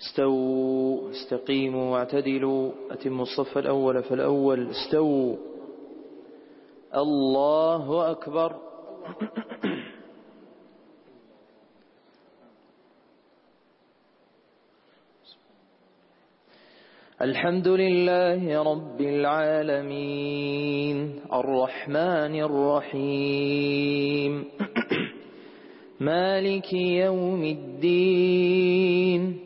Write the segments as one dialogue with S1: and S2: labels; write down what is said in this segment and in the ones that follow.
S1: استووا استقيموا واعتدلوا أتموا الصف الأول فالأول استووا. الله أكبر. الحمد لله رب العالمين. الرحمن الرحيم. مالك يوم الدين.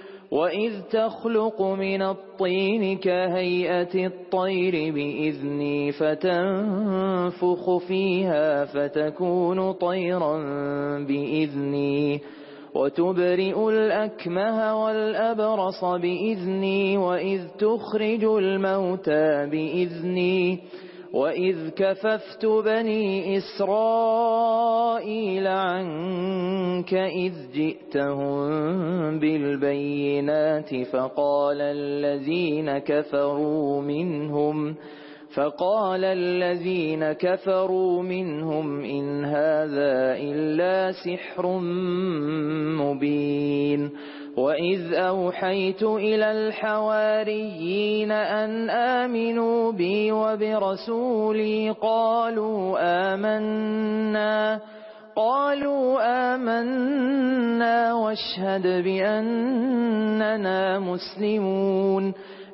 S1: وَإِذْ تَخْلُقُ مِنَ الطِّينِ كَهَيْئَةِ الطَّيْرِ بِإِذْنِي فَتَنفُخُ فِيهَا فَتَكُونُ طَيْرًا بِإِذْنِي وتبرئ الأكمه والأبرص بإذني وإذ تخرج الموتى بإذني وَإِذْ كَفَفْتُ بَنِي إِسْرَائِيلَ عَنكَ إِذْ جِئْتَهُم بِالْبَيِّنَاتِ فَقَالَ الَّذِينَ كَفَرُوا مِنْهُمْ فقال الذين كفروا منهم إن هذا إلا سحر مبين وَإِذْ أَوْحَيْتُ إِلَى الْحَوَارِيِّينَ أَنْ آمِنُوا بِي وَبِرَسُولِي قَالُوا آمَنَّا قالوا آمنا واشهد بأننا مسلمون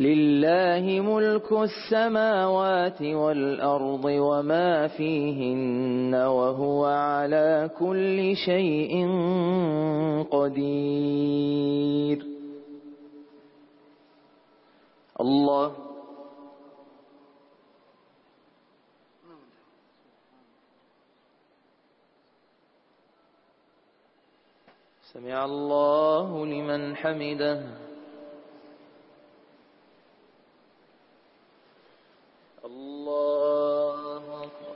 S2: لله ملك السماوات والأرض وما فيهن وهو على كل شيء قدير الله سمع الله لمن حمده الله أكبر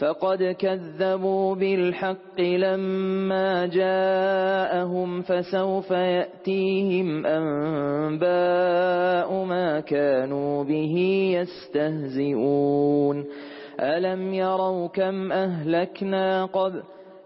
S2: فقد كذبوا بالحق لما جاءهم فسوف يأتيهم أنباء ما كانوا به يستهزئون ألم يروا كم أهلكنا قبل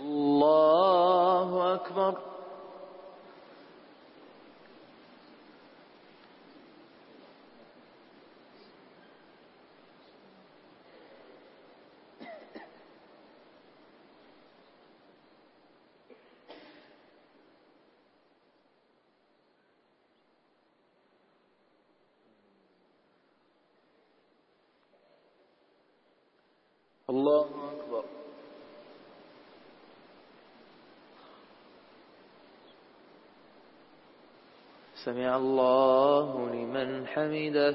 S2: الله أكبر الله سمع الله لمن حمده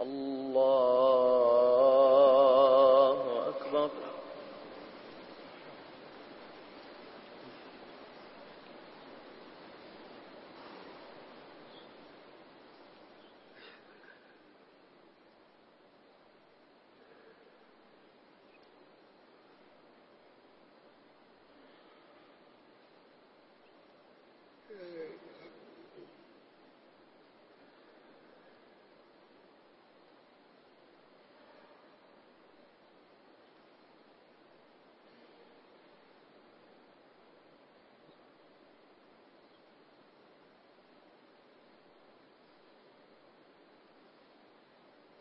S2: الله